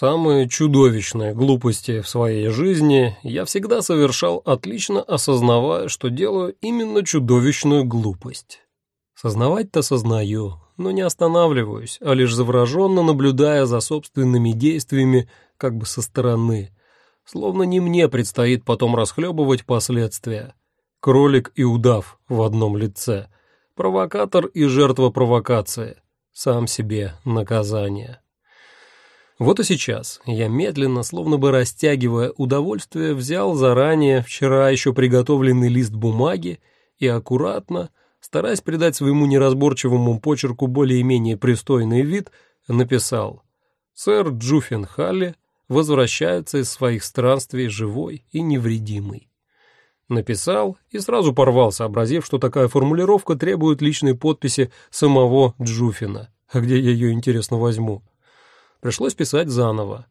Самые чудовищные глупости в своей жизни я всегда совершал, отлично осознавая, что делаю именно чудовищную глупость. Сознавать-то сознаю, но не останавливаюсь, а лишь завороженно наблюдая за собственными действиями как бы со стороны, словно не мне предстоит потом расхлебывать последствия. Кролик и удав в одном лице, провокатор и жертва провокации, сам себе наказание. Вот и сейчас я медленно, словно бы растягивая удовольствие, взял заранее вчера еще приготовленный лист бумаги и аккуратно, стараясь придать своему неразборчивому почерку более-менее пристойный вид, написал «Сэр Джуффин Халли возвращается из своих странствий живой и невредимый». Написал и сразу порвал, сообразив, что такая формулировка требует личной подписи самого Джуфина. А где я ее, интересно, возьму? Пришлось писать заново.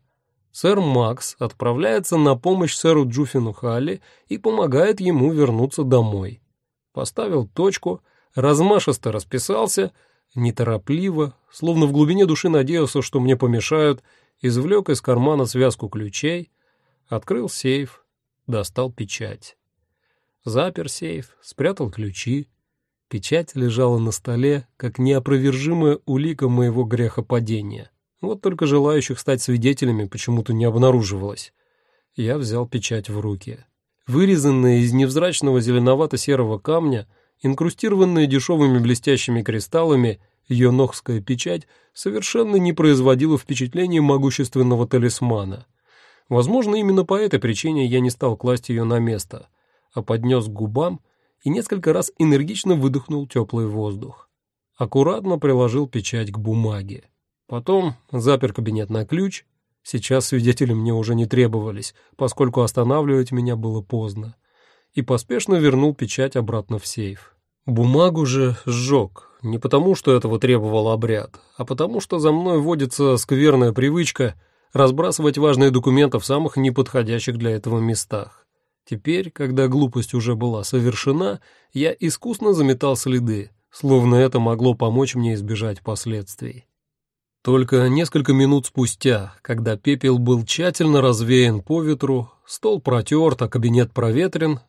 Сэр Макс отправляется на помощь сэру Джуфину Халли и помогает ему вернуться домой. Поставил точку, размашисто расписался, неторопливо, словно в глубине души надеялся, что мне помешают, извлек из кармана связку ключей, открыл сейф, достал печать. Запер сейф, спрятал ключи. Печать лежала на столе, как неопровержимая улика моего грехопадения. Вот только желающих стать свидетелями почему-то не обнаруживалось. Я взял печать в руки. Вырезанная из невзрачного зеленовато-серого камня, инкрустированная дешевыми блестящими кристаллами, ее ногская печать совершенно не производила впечатления могущественного талисмана. Возможно, именно по этой причине я не стал класть ее на место, а поднес к губам и несколько раз энергично выдохнул теплый воздух. Аккуратно приложил печать к бумаге. Потом запер кабинет на ключ. Сейчас свидетели мне уже не требовались, поскольку останавливать меня было поздно. И поспешно вернул печать обратно в сейф. Бумагу же сжег, не потому что этого требовал обряд, а потому что за мной водится скверная привычка разбрасывать важные документы в самых неподходящих для этого местах. Теперь, когда глупость уже была совершена, я искусно заметал следы, словно это могло помочь мне избежать последствий. Только несколько минут спустя, когда пепел был тщательно развеян по ветру, стол протерт, а кабинет проветрен,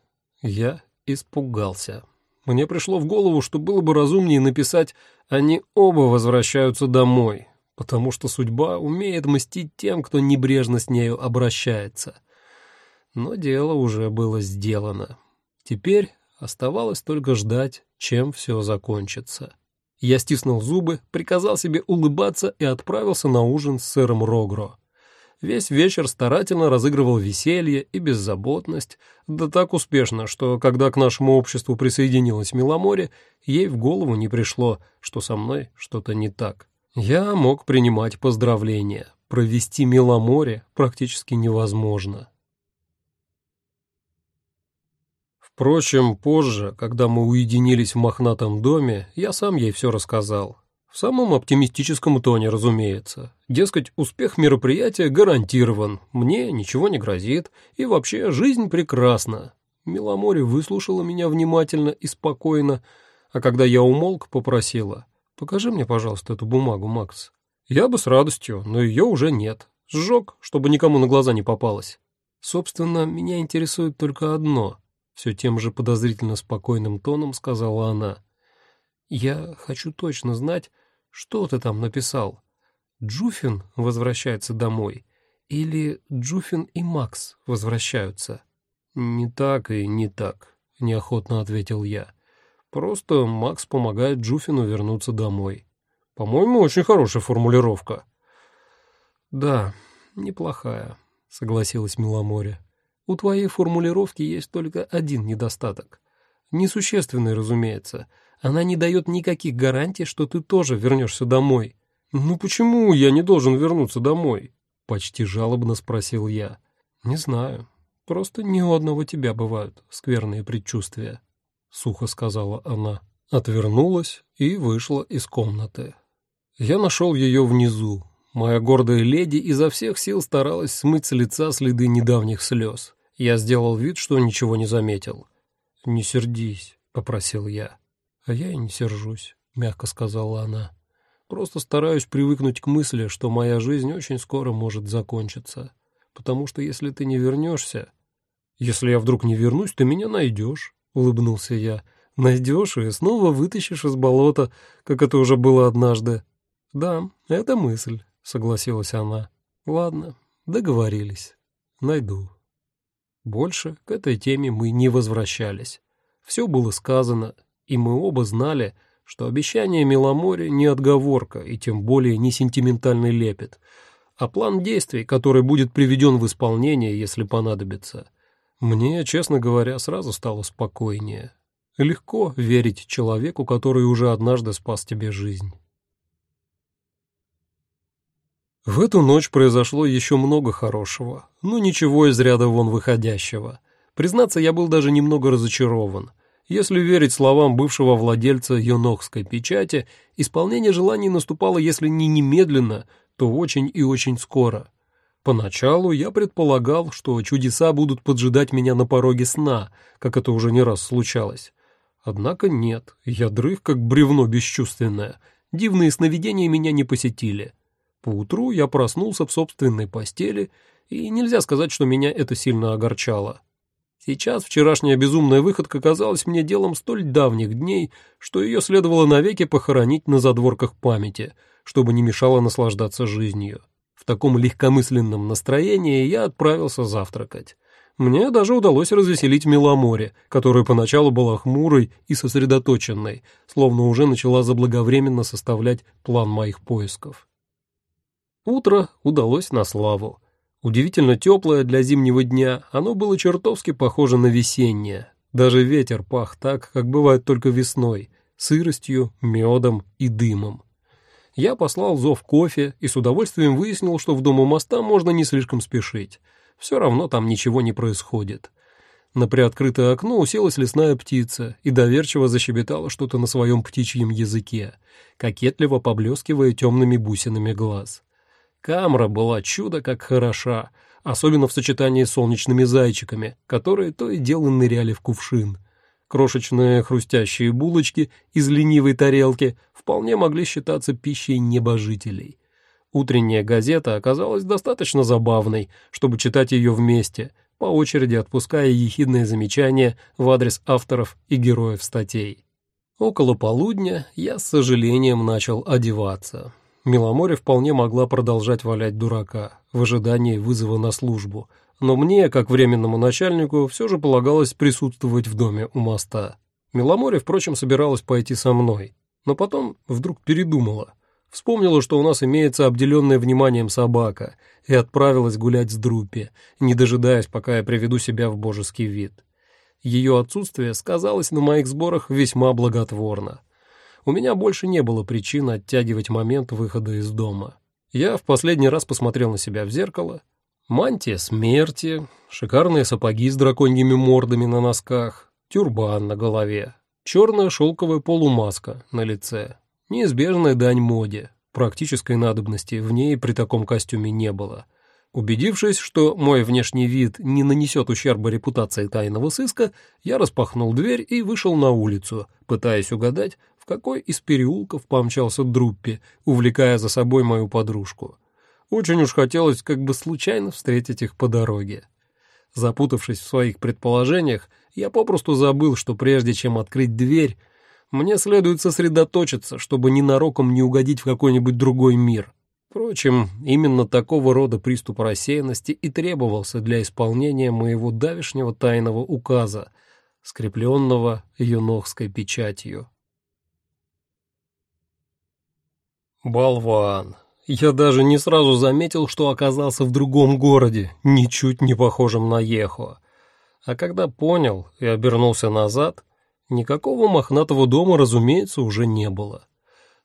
я испугался. Мне пришло в голову, что было бы разумнее написать «они оба возвращаются домой», потому что судьба умеет мстить тем, кто небрежно с нею обращается. Но дело уже было сделано. Теперь оставалось только ждать, чем все закончится. Я стиснул зубы, приказал себе улыбаться и отправился на ужин с сэром Рогро. Весь вечер старательно разыгрывал веселье и беззаботность, да так успешно, что когда к нашему обществу присоединилась Миломоре, ей в голову не пришло, что со мной что-то не так. Я мог принимать поздравления. Провести Миломоре практически невозможно. Впрочем, позже, когда мы уединились в мохнатом доме, я сам ей все рассказал. В самом оптимистическом тоне, разумеется. Дескать, успех мероприятия гарантирован, мне ничего не грозит, и вообще жизнь прекрасна. Миломоре выслушала меня внимательно и спокойно, а когда я умолк, попросила. «Покажи мне, пожалуйста, эту бумагу, Макс». Я бы с радостью, но ее уже нет. Сжег, чтобы никому на глаза не попалось. Собственно, меня интересует только одно — все тем же подозрительно спокойным тоном сказала она. «Я хочу точно знать, что ты там написал. Джуфин возвращается домой или Джуфин и Макс возвращаются?» «Не так и не так», — неохотно ответил я. «Просто Макс помогает Джуфину вернуться домой. По-моему, очень хорошая формулировка». «Да, неплохая», — согласилась Миломоре. У твоей формулировки есть только один недостаток. Несущественный, разумеется. Она не дает никаких гарантий, что ты тоже вернешься домой. «Ну почему я не должен вернуться домой?» — почти жалобно спросил я. «Не знаю. Просто ни у одного тебя бывают скверные предчувствия», — сухо сказала она. Отвернулась и вышла из комнаты. Я нашел ее внизу. Моя гордая леди изо всех сил старалась смыть с лица следы недавних слез. Я сделал вид, что ничего не заметил. «Не сердись», — попросил я. «А я и не сержусь», — мягко сказала она. Просто стараюсь привыкнуть к мысли, что моя жизнь очень скоро может закончиться. Потому что если ты не вернешься... Если я вдруг не вернусь, ты меня найдешь, — улыбнулся я. Найдешь и снова вытащишь из болота, как это уже было однажды. Да, это мысль, — согласилась она. Ладно, договорились. Найду. Больше к этой теме мы не возвращались. Все было сказано, и мы оба знали, что обещание Миломоре не отговорка и тем более не сентиментальный лепет, а план действий, который будет приведен в исполнение, если понадобится. Мне, честно говоря, сразу стало спокойнее. Легко верить человеку, который уже однажды спас тебе жизнь. В эту ночь произошло еще много хорошего, но ничего из ряда вон выходящего. Признаться, я был даже немного разочарован. Если верить словам бывшего владельца юнохской печати, исполнение желаний наступало, если не немедленно, то очень и очень скоро. Поначалу я предполагал, что чудеса будут поджидать меня на пороге сна, как это уже не раз случалось. Однако нет, я дрых, как бревно бесчувственное. Дивные сновидения меня не посетили. Поутру я проснулся в собственной постели, и нельзя сказать, что меня это сильно огорчало. Сейчас вчерашняя безумная выходка казалась мне делом столь давних дней, что ее следовало навеки похоронить на задворках памяти, чтобы не мешало наслаждаться жизнью. В таком легкомысленном настроении я отправился завтракать. Мне даже удалось развеселить Миломоре, которая поначалу была хмурой и сосредоточенной, словно уже начала заблаговременно составлять план моих поисков. Утро удалось на славу. Удивительно теплое для зимнего дня, оно было чертовски похоже на весеннее. Даже ветер пах так, как бывает только весной, сыростью, медом и дымом. Я послал зов кофе и с удовольствием выяснил, что в дому моста можно не слишком спешить. Все равно там ничего не происходит. На приоткрытое окно уселась лесная птица и доверчиво защебетала что-то на своем птичьем языке, кокетливо поблескивая темными бусинами глаз. Камра была чудо как хороша, особенно в сочетании с солнечными зайчиками, которые то и дело ныряли в кувшин. Крошечные хрустящие булочки из ленивой тарелки вполне могли считаться пищей небожителей. Утренняя газета оказалась достаточно забавной, чтобы читать ее вместе, по очереди отпуская ехидные замечания в адрес авторов и героев статей. Около полудня я с сожалением начал одеваться. Миломоре вполне могла продолжать валять дурака в ожидании вызова на службу, но мне, как временному начальнику, все же полагалось присутствовать в доме у моста. Миломоре, впрочем, собиралась пойти со мной, но потом вдруг передумала. Вспомнила, что у нас имеется обделенная вниманием собака, и отправилась гулять с Друппи, не дожидаясь, пока я приведу себя в божеский вид. Ее отсутствие сказалось на моих сборах весьма благотворно у меня больше не было причин оттягивать момент выхода из дома. Я в последний раз посмотрел на себя в зеркало. Мантия смерти, шикарные сапоги с драконьими мордами на носках, тюрбан на голове, черная шелковая полумаска на лице. Неизбежная дань моде. Практической надобности в ней при таком костюме не было. Убедившись, что мой внешний вид не нанесет ущерба репутации тайного сыска, я распахнул дверь и вышел на улицу, пытаясь угадать, какой из переулков помчался Друппи, увлекая за собой мою подружку. Очень уж хотелось как бы случайно встретить их по дороге. Запутавшись в своих предположениях, я попросту забыл, что прежде чем открыть дверь, мне следует сосредоточиться, чтобы ненароком не угодить в какой-нибудь другой мир. Впрочем, именно такого рода приступ рассеянности и требовался для исполнения моего давешнего тайного указа, скрепленного юнохской печатью. Болван! Я даже не сразу заметил, что оказался в другом городе, ничуть не похожем на Ехо. А когда понял и обернулся назад, никакого мохнатого дома, разумеется, уже не было.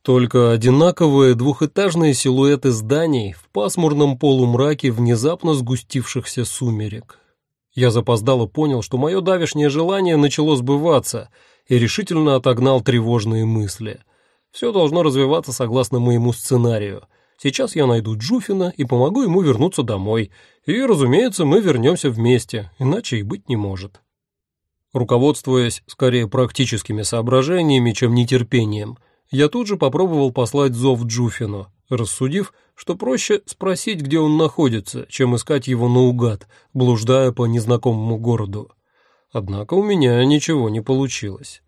Только одинаковые двухэтажные силуэты зданий в пасмурном полумраке внезапно сгустившихся сумерек. Я запоздало понял, что мое давешнее желание начало сбываться, и решительно отогнал тревожные мысли. Все должно развиваться согласно моему сценарию. Сейчас я найду Джуфина и помогу ему вернуться домой. И, разумеется, мы вернемся вместе, иначе и быть не может. Руководствуясь скорее практическими соображениями, чем нетерпением, я тут же попробовал послать зов Джуфину, рассудив, что проще спросить, где он находится, чем искать его наугад, блуждая по незнакомому городу. Однако у меня ничего не получилось.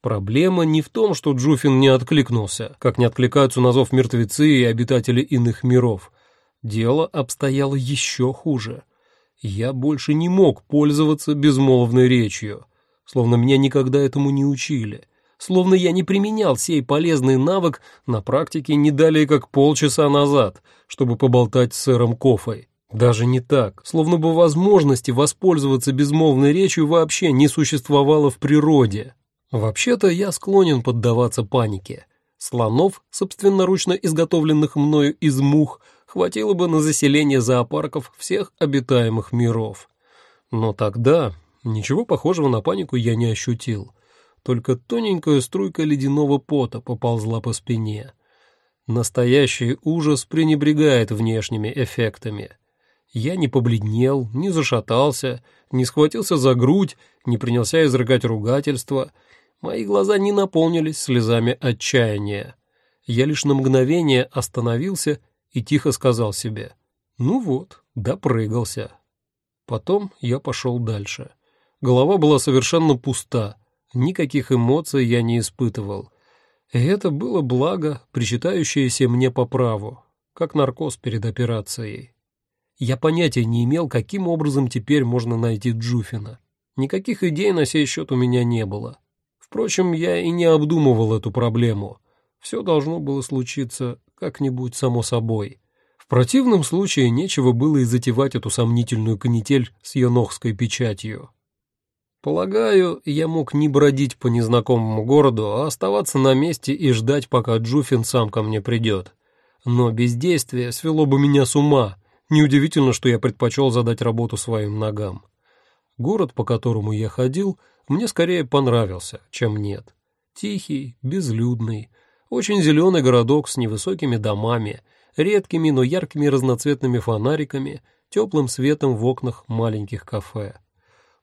Проблема не в том, что Джуфин не откликнулся, как не откликаются на зов мертвецы и обитатели иных миров. Дело обстояло еще хуже. Я больше не мог пользоваться безмолвной речью, словно меня никогда этому не учили, словно я не применял сей полезный навык на практике не далее как полчаса назад, чтобы поболтать с сэром Кофой. Даже не так, словно бы возможности воспользоваться безмолвной речью вообще не существовало в природе. Вообще-то я склонен поддаваться панике. Слонов, собственноручно изготовленных мною из мух, хватило бы на заселение зоопарков всех обитаемых миров. Но тогда ничего похожего на панику я не ощутил. Только тоненькая струйка ледяного пота поползла по спине. Настоящий ужас пренебрегает внешними эффектами. Я не побледнел, не зашатался, не схватился за грудь, не принялся изрыгать ругательства — Мои глаза не наполнились слезами отчаяния. Я лишь на мгновение остановился и тихо сказал себе «Ну вот, допрыгался». Потом я пошел дальше. Голова была совершенно пуста, никаких эмоций я не испытывал. И это было благо, причитающееся мне по праву, как наркоз перед операцией. Я понятия не имел, каким образом теперь можно найти Джуфина. Никаких идей на сей счет у меня не было. Впрочем, я и не обдумывал эту проблему. Все должно было случиться как-нибудь само собой. В противном случае нечего было и затевать эту сомнительную канитель с енохской печатью. Полагаю, я мог не бродить по незнакомому городу, а оставаться на месте и ждать, пока Джуфин сам ко мне придет. Но бездействие свело бы меня с ума. Неудивительно, что я предпочел задать работу своим ногам. Город, по которому я ходил, мне скорее понравился, чем нет. Тихий, безлюдный, очень зеленый городок с невысокими домами, редкими, но яркими разноцветными фонариками, теплым светом в окнах маленьких кафе.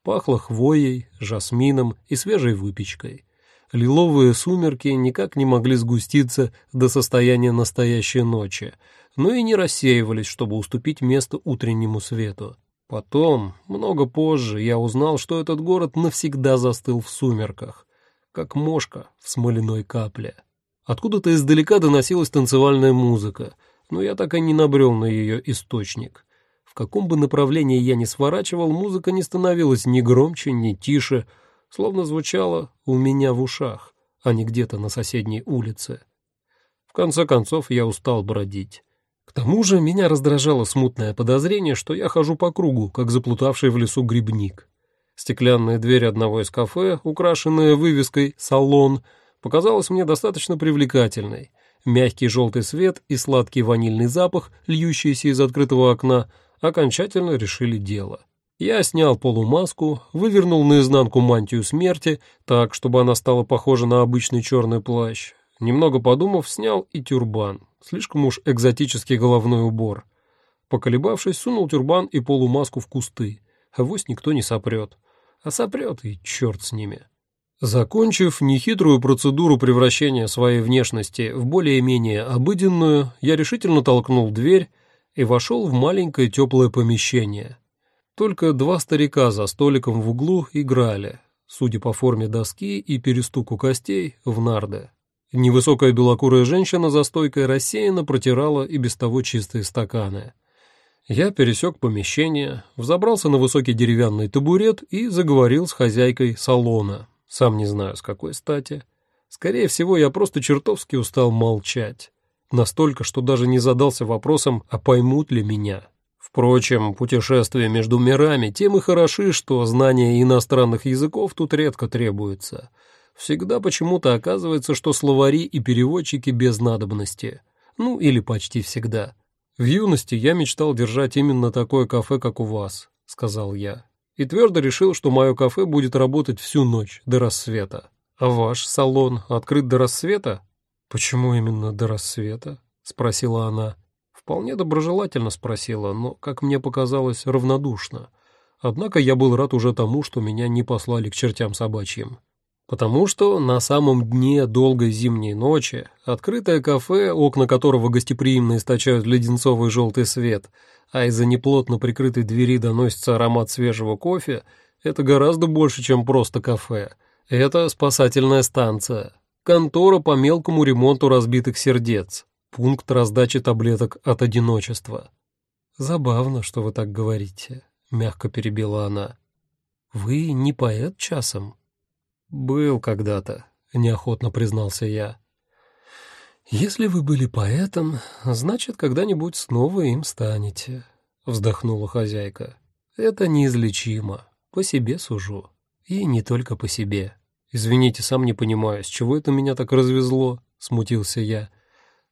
Пахло хвоей, жасмином и свежей выпечкой. Лиловые сумерки никак не могли сгуститься до состояния настоящей ночи, но и не рассеивались, чтобы уступить место утреннему свету. Потом, много позже, я узнал, что этот город навсегда застыл в сумерках, как мошка в смоляной капле. Откуда-то издалека доносилась танцевальная музыка, но я так и не набрел на ее источник. В каком бы направлении я ни сворачивал, музыка не становилась ни громче, ни тише, словно звучала у меня в ушах, а не где-то на соседней улице. В конце концов, я устал бродить. Тому же меня раздражало смутное подозрение, что я хожу по кругу, как заплутавший в лесу грибник. Стеклянная дверь одного из кафе, украшенная вывеской «Салон», показалась мне достаточно привлекательной. Мягкий желтый свет и сладкий ванильный запах, льющийся из открытого окна, окончательно решили дело. Я снял полумаску, вывернул наизнанку мантию смерти, так, чтобы она стала похожа на обычный черный плащ. Немного подумав, снял и тюрбан, Слишком уж экзотический головной убор. Поколебавшись, сунул тюрбан и полумаску в кусты. Авось никто не сопрет. А сопрет, и черт с ними. Закончив нехитрую процедуру превращения своей внешности в более-менее обыденную, я решительно толкнул дверь и вошел в маленькое теплое помещение. Только два старика за столиком в углу играли, судя по форме доски и перестуку костей, в нарды. Невысокая белокурая женщина за стойкой рассеянно протирала и без того чистые стаканы. Я пересек помещение, взобрался на высокий деревянный табурет и заговорил с хозяйкой салона. Сам не знаю, с какой стати. Скорее всего, я просто чертовски устал молчать. Настолько, что даже не задался вопросом, а поймут ли меня. Впрочем, путешествия между мирами тем и хороши, что знание иностранных языков тут редко требуется — всегда почему-то оказывается, что словари и переводчики без надобности. Ну, или почти всегда. В юности я мечтал держать именно такое кафе, как у вас, сказал я. И твердо решил, что мое кафе будет работать всю ночь, до рассвета. А ваш салон открыт до рассвета? Почему именно до рассвета? спросила она. Вполне доброжелательно спросила, но, как мне показалось, равнодушно. Однако я был рад уже тому, что меня не послали к чертям собачьим. Потому что на самом дне долгой зимней ночи открытое кафе, окна которого гостеприимно источают леденцовый желтый свет, а из-за неплотно прикрытой двери доносится аромат свежего кофе, это гораздо больше, чем просто кафе. Это спасательная станция, контора по мелкому ремонту разбитых сердец, пункт раздачи таблеток от одиночества. «Забавно, что вы так говорите», — мягко перебила она. «Вы не поэт часом?» «Был когда-то», — неохотно признался я. «Если вы были поэтом, значит, когда-нибудь снова им станете», — вздохнула хозяйка. «Это неизлечимо, по себе сужу. И не только по себе. Извините, сам не понимаю, с чего это меня так развезло?» — смутился я.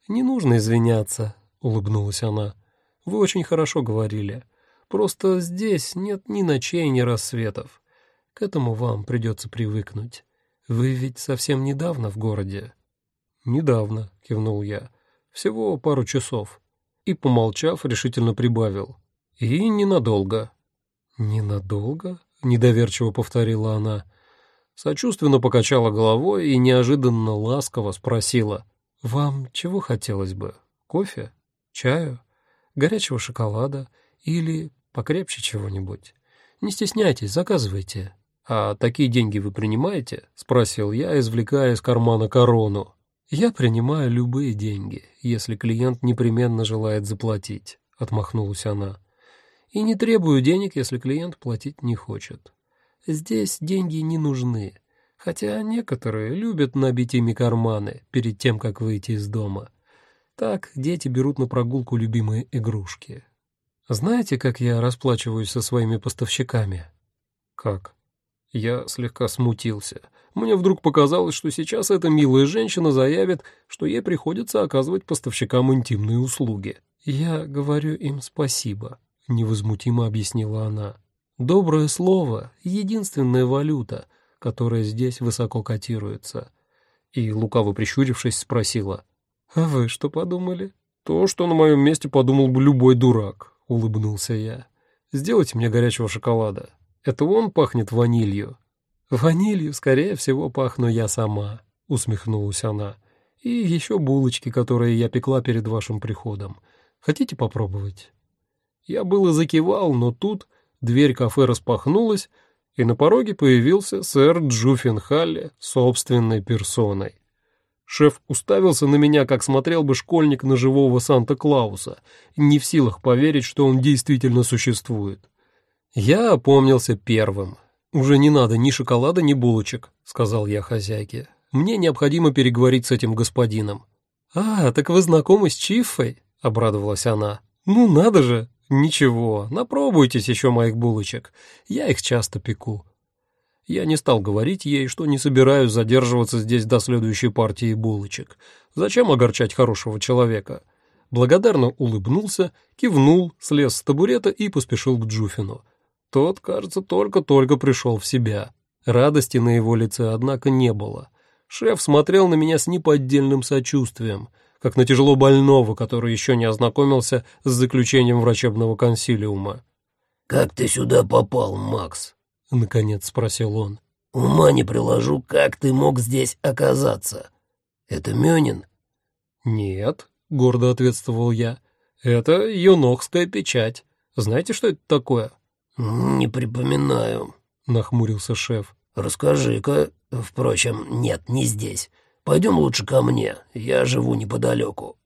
«Не нужно извиняться», — улыбнулась она. «Вы очень хорошо говорили. Просто здесь нет ни ночей, ни рассветов. К этому вам придется привыкнуть. Вы ведь совсем недавно в городе». «Недавно», — кивнул я. «Всего пару часов». И, помолчав, решительно прибавил. «И ненадолго». «Ненадолго?» — недоверчиво повторила она. Сочувственно покачала головой и неожиданно ласково спросила. «Вам чего хотелось бы? Кофе? Чаю? Горячего шоколада? Или покрепче чего-нибудь? Не стесняйтесь, заказывайте». «А такие деньги вы принимаете?» — спросил я, извлекая из кармана корону. «Я принимаю любые деньги, если клиент непременно желает заплатить», — отмахнулась она. «И не требую денег, если клиент платить не хочет. Здесь деньги не нужны, хотя некоторые любят набить ими карманы перед тем, как выйти из дома. Так дети берут на прогулку любимые игрушки. Знаете, как я расплачиваюсь со своими поставщиками?» «Как?» Я слегка смутился. Мне вдруг показалось, что сейчас эта милая женщина заявит, что ей приходится оказывать поставщикам интимные услуги. «Я говорю им спасибо», — невозмутимо объяснила она. «Доброе слово — единственная валюта, которая здесь высоко котируется». И, лукаво прищурившись, спросила, «А вы что подумали?» «То, что на моем месте подумал бы любой дурак», — улыбнулся я. «Сделайте мне горячего шоколада. Это он пахнет ванилью?» «Ванилью, скорее всего, пахну я сама», — усмехнулась она. «И еще булочки, которые я пекла перед вашим приходом. Хотите попробовать?» Я было закивал, но тут дверь кафе распахнулась, и на пороге появился сэр Джуффенхалли собственной персоной. Шеф уставился на меня, как смотрел бы школьник на живого Санта-Клауса, не в силах поверить, что он действительно существует. Я опомнился первым. «Уже не надо ни шоколада, ни булочек», — сказал я хозяйке. «Мне необходимо переговорить с этим господином». «А, так вы знакомы с Чиффой?» — обрадовалась она. «Ну, надо же! Ничего, напробуйтесь еще моих булочек. Я их часто пеку». Я не стал говорить ей, что не собираюсь задерживаться здесь до следующей партии булочек. Зачем огорчать хорошего человека? Благодарно улыбнулся, кивнул, слез с табурета и поспешил к Джуфину. Тот, кажется, только-только пришел в себя. Радости на его лице, однако, не было. Шеф смотрел на меня с неподдельным сочувствием, как на тяжело больного, который еще не ознакомился с заключением врачебного консилиума. «Как ты сюда попал, Макс?» — наконец спросил он. «Ума не приложу, как ты мог здесь оказаться. Это Мёнин?» «Нет», — гордо ответствовал я. «Это юнохская печать. Знаете, что это такое?» «Не припоминаю», — нахмурился шеф. «Расскажи-ка. Впрочем, нет, не здесь. Пойдем лучше ко мне. Я живу неподалеку».